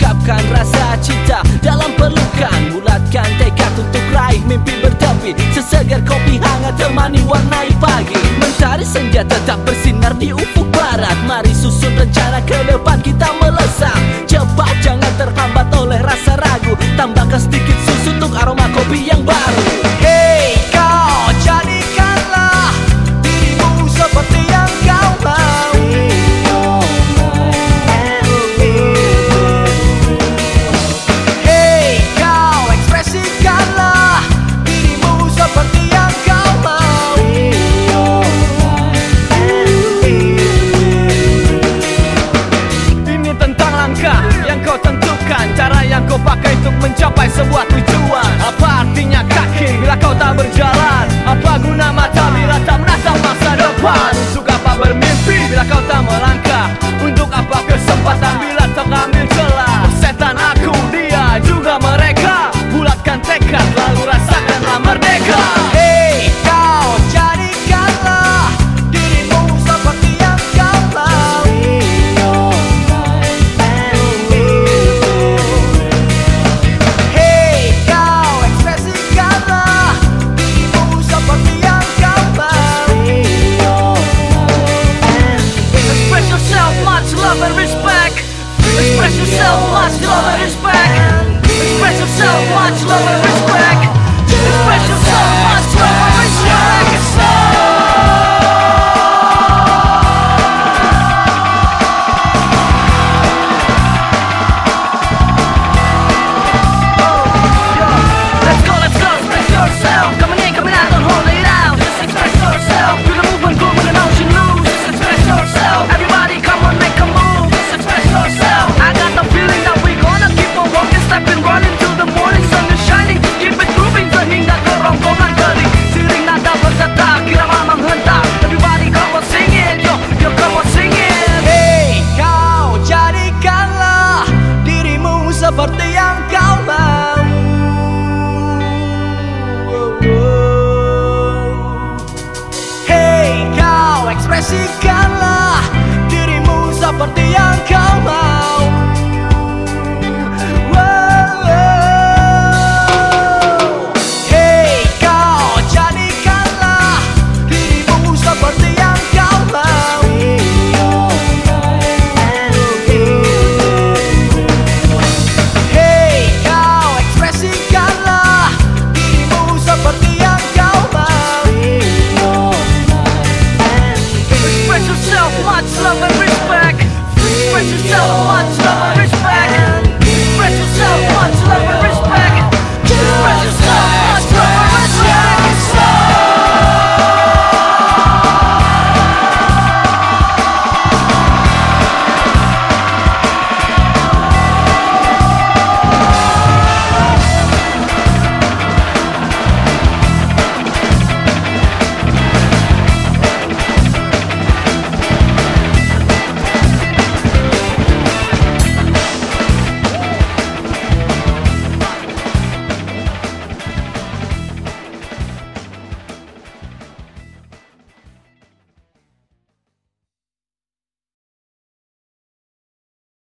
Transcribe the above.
ungkapkan rasa cinta dalam pelukan. Bulatkan tekad untuk raih mimpi bertepi. Sesegar kopi hangat temani warnai pagi. Mentari senja tetap bersinar di ufuk barat. Mari susun rencana ke depan. 叫百胜我。